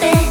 Déjate